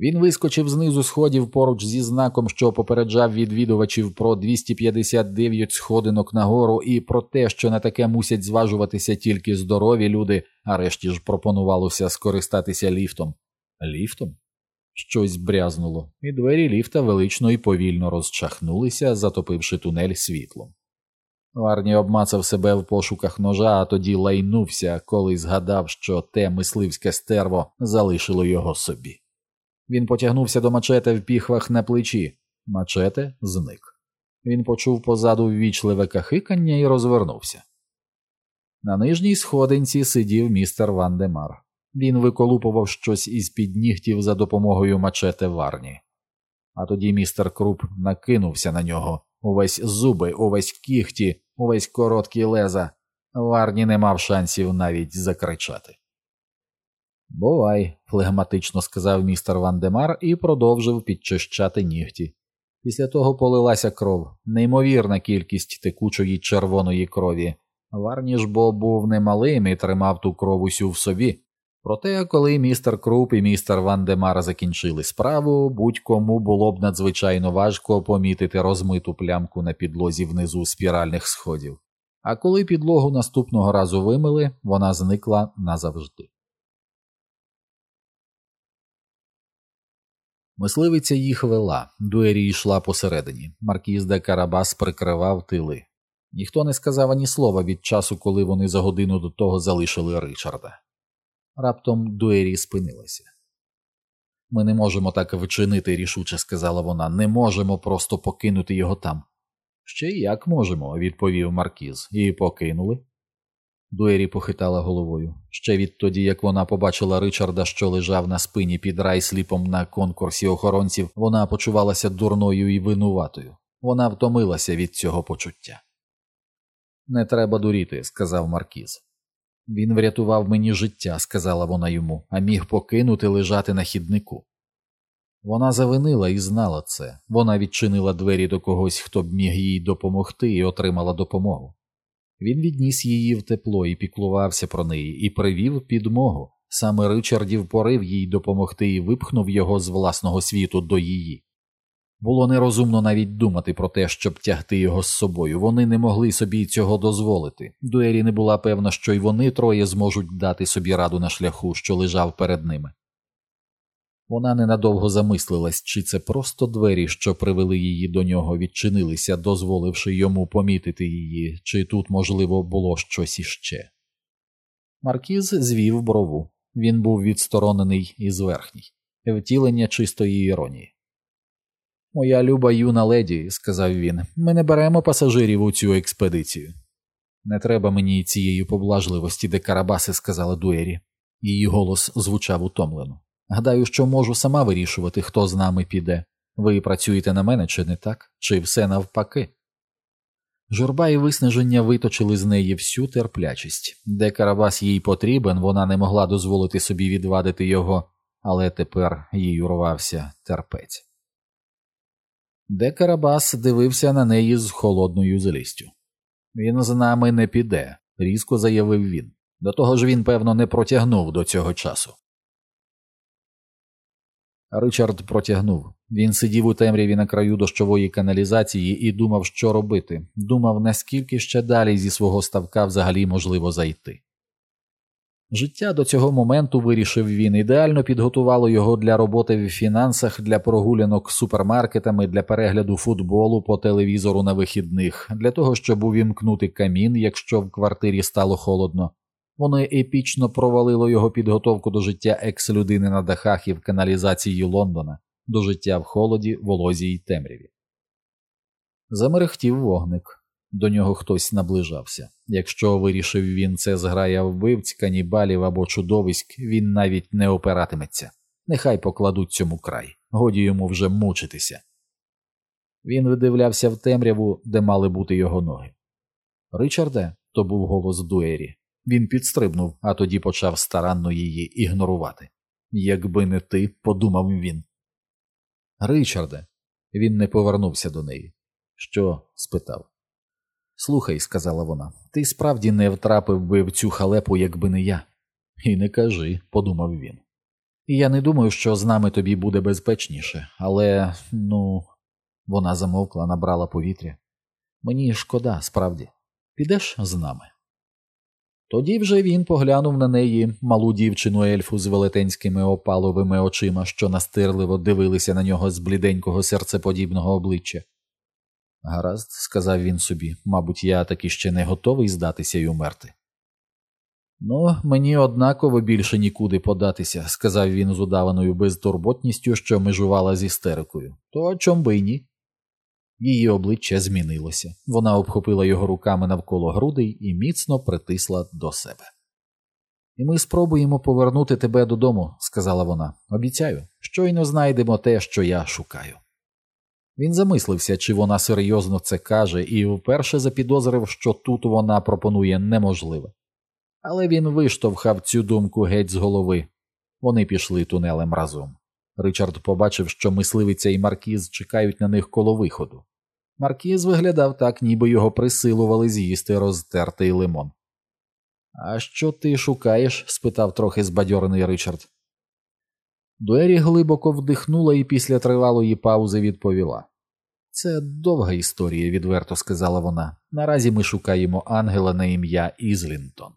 Він вискочив знизу сходів поруч зі знаком, що попереджав відвідувачів про 259 сходинок нагору і про те, що на таке мусять зважуватися тільки здорові люди, а решті ж пропонувалося скористатися ліфтом. Ліфтом? Щось брязнуло, і двері ліфта велично і повільно розчахнулися, затопивши тунель світлом. Варні обмацав себе в пошуках ножа, а тоді лайнувся, коли згадав, що те мисливське стерво залишило його собі. Він потягнувся до мачете в піхвах на плечі. Мачете зник. Він почув позаду ввічливе кахикання і розвернувся. На нижній сходинці сидів містер Вандемар. Він виколупував щось із під нігтів за допомогою мачете варні. А тоді містер Круп накинувся на нього увесь зуби, увесь кіхті, увесь короткі леза. Варні не мав шансів навіть закричати. Бувай, флегматично сказав містер Вандемар і продовжив підчищати нігті. Після того полилася кров, неймовірна кількість текучої червоної крові. Варні ж бо був немалим і тримав ту кров усю в собі. Проте, коли містер Круп і містер Вандемар закінчили справу, будь-кому було б надзвичайно важко помітити розмиту плямку на підлозі внизу спіральних сходів. А коли підлогу наступного разу вимили, вона зникла назавжди. Мисливиця їх вела, дуері йшла посередині. Маркіз де Карабас прикривав тили. Ніхто не сказав ані слова від часу, коли вони за годину до того залишили Ричарда. Раптом дуері спинилася. Ми не можемо так вчинити, рішуче сказала вона, не можемо просто покинути його там. Ще як можемо, відповів Маркіз, і покинули. Дуері похитала головою. Ще відтоді, як вона побачила Ричарда, що лежав на спині під райсліпом на конкурсі охоронців, вона почувалася дурною і винуватою. Вона втомилася від цього почуття. Не треба дуріти, сказав Маркіз. Він врятував мені життя, сказала вона йому, а міг покинути лежати на хіднику. Вона завинила і знала це. Вона відчинила двері до когось, хто б міг їй допомогти, і отримала допомогу. Він відніс її в тепло і піклувався про неї, і привів підмогу. Саме Ричардів порив їй допомогти і випхнув його з власного світу до її. Було нерозумно навіть думати про те, щоб тягти його з собою. Вони не могли собі цього дозволити. Дуері не була певна, що й вони троє зможуть дати собі раду на шляху, що лежав перед ними. Вона ненадовго замислилась, чи це просто двері, що привели її до нього, відчинилися, дозволивши йому помітити її, чи тут, можливо, було щось іще. Маркіз звів брову. Він був відсторонений і зверхній, втілення чистої іронії. Моя люба юна леді, сказав він, ми не беремо пасажирів у цю експедицію. Не треба мені цієї поблажливості, де Карабаси, сказала Дуері. Її голос звучав утомлено. Гадаю, що можу сама вирішувати, хто з нами піде. Ви працюєте на мене, чи не так, чи все навпаки. Журба і виснаження виточили з неї всю терплячість, де Карабас їй потрібен, вона не могла дозволити собі відвадити його, але тепер їй урвався терпець. Де Карабас дивився на неї з холодною злістю. Він з нами не піде, різко заявив він. До того ж він, певно, не протягнув до цього часу. Ричард протягнув. Він сидів у темряві на краю дощової каналізації і думав, що робити, думав, наскільки ще далі зі свого ставка взагалі можливо зайти. Життя до цього моменту, вирішив він, ідеально підготувало його для роботи в фінансах, для прогулянок супермаркетами, для перегляду футболу по телевізору на вихідних, для того, щоб увімкнути камін, якщо в квартирі стало холодно. Воно епічно провалило його підготовку до життя екс-людини на дахах і в каналізації Лондона, до життя в холоді, волозі й темряві. Замерехтів вогник. До нього хтось наближався. Якщо вирішив він це зграя вбивць, канібалів або чудовиськ, він навіть не опиратиметься. Нехай покладуть цьому край, годі йому вже мучитися. Він видивлявся в темряву, де мали бути його ноги. Ричарде, то був голос Дуері. Він підстрибнув, а тоді почав старанно її ігнорувати. Якби не ти, подумав він. Ричарде, він не повернувся до неї. Що? спитав. Слухай, сказала вона, ти справді не втрапив би в цю халепу, якби не я. І не кажи, подумав він. І я не думаю, що з нами тобі буде безпечніше, але, ну, вона замовкла, набрала повітря. Мені шкода, справді. Підеш з нами? Тоді вже він поглянув на неї, малу дівчину ельфу з велетенськими опаловими очима, що настирливо дивилися на нього з бліденького серцеподібного обличчя. Гаразд, сказав він собі, мабуть, я таки ще не готовий здатися й умерти. Ну, мені однаково більше нікуди податися, сказав він з удаваною безтурботністю, що межувала з істерикою. То чом би й ні? Її обличчя змінилося. Вона обхопила його руками навколо грудей і міцно притисла до себе. І ми спробуємо повернути тебе додому, сказала вона. Обіцяю, щойно знайдемо те, що я шукаю. Він замислився, чи вона серйозно це каже, і вперше запідозрив, що тут вона пропонує неможливе. Але він виштовхав цю думку геть з голови. Вони пішли тунелем разом. Ричард побачив, що мисливиця і Маркіз чекають на них коло виходу. Маркіз виглядав так, ніби його присилували з'їсти розтертий лимон. А що ти шукаєш? спитав трохи збадьорений Ричард. Дуері глибоко вдихнула і після тривалої паузи відповіла. Це довга історія, відверто сказала вона. Наразі ми шукаємо ангела на ім'я Ізлінтон.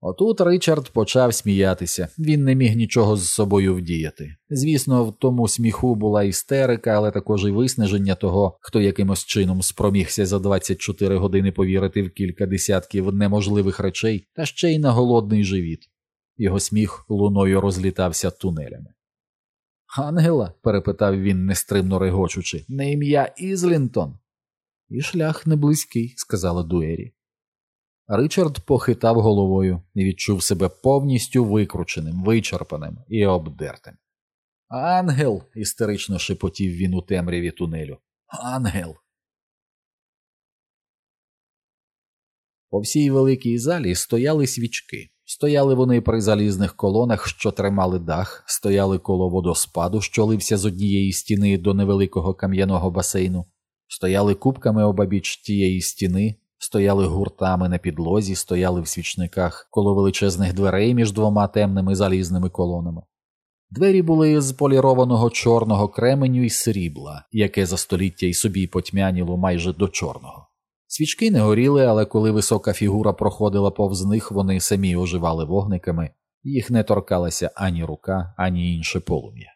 Отут Ричард почав сміятися, він не міг нічого з собою вдіяти. Звісно, в тому сміху була істерика, але також і виснаження того, хто якимось чином спромігся за 24 години повірити в кілька десятків неможливих речей, та ще й на голодний живіт. Його сміх луною розлітався тунелями. Ангела? перепитав він, нестримно регочучи, на ім'я Ізлінтон. І шлях не близький, сказала Дуері. Ричард похитав головою і відчув себе повністю викрученим, вичерпаним і обдертим. Ангел. істерично шепотів він у темряві тунелю. Ангел. По всій великій залі стояли свічки. Стояли вони при залізних колонах, що тримали дах, стояли коло водоспаду, що лився з однієї стіни до невеликого кам'яного басейну, стояли кубками обабіч тієї стіни, стояли гуртами на підлозі, стояли в свічниках коло величезних дверей між двома темними залізними колонами. Двері були з полірованого чорного кременю і срібла, яке за століття й собі потьмяніло майже до чорного. Свічки не горіли, але коли висока фігура проходила повз них, вони самі оживали вогниками, їх не торкалася ані рука, ані інше полум'я.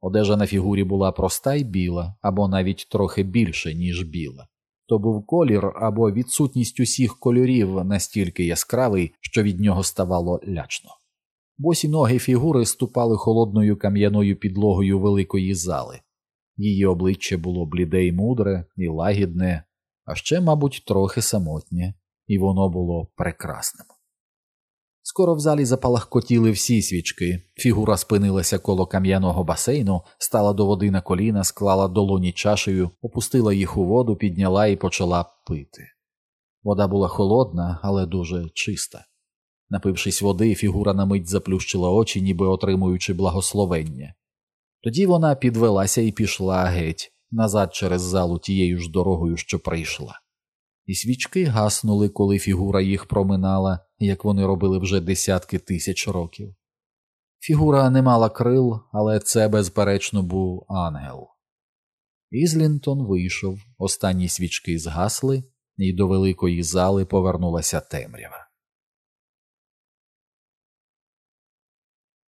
Одежа на фігурі була проста й біла, або навіть трохи більше, ніж біла. То був колір або відсутність усіх кольорів настільки яскравий, що від нього ставало лячно. Босі ноги фігури ступали холодною кам'яною підлогою великої зали. Її обличчя було бліде й мудре, і лагідне, а ще, мабуть, трохи самотнє, і воно було прекрасним. Скоро в залі запалахкотіли всі свічки. Фігура спинилася коло кам'яного басейну, стала до води на коліна, склала долоні чашею, опустила їх у воду, підняла і почала пити. Вода була холодна, але дуже чиста. Напившись води, фігура на мить заплющила очі, ніби отримуючи благословення. Тоді вона підвелася і пішла геть, назад через залу тією ж дорогою, що прийшла. І свічки гаснули, коли фігура їх проминала, як вони робили вже десятки тисяч років. Фігура не мала крил, але це, безперечно, був ангел. Ізлінтон вийшов, останні свічки згасли, і до великої зали повернулася темрява.